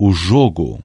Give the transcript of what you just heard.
o jogo.